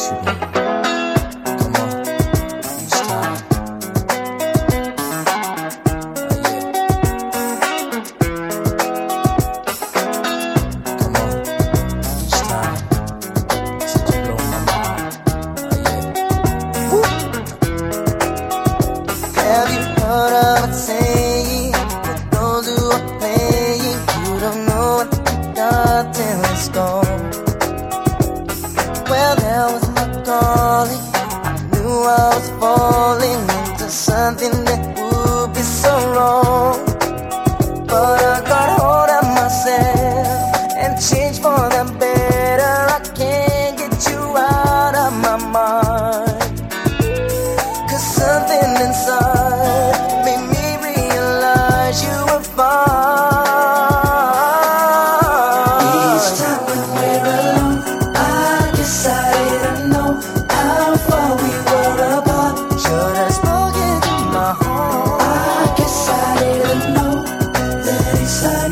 ask you. Come on, time. Yeah. Come on, time. You blow my mind. Yeah. Have you heard of a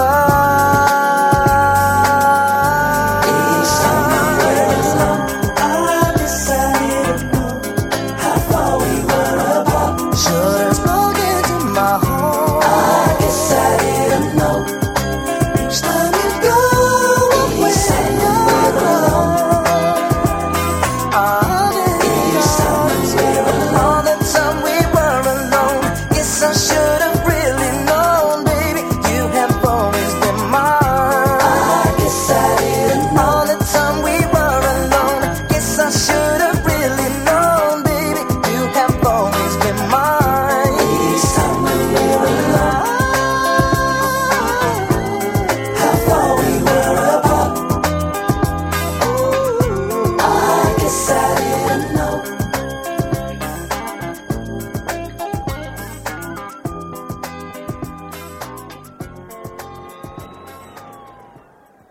my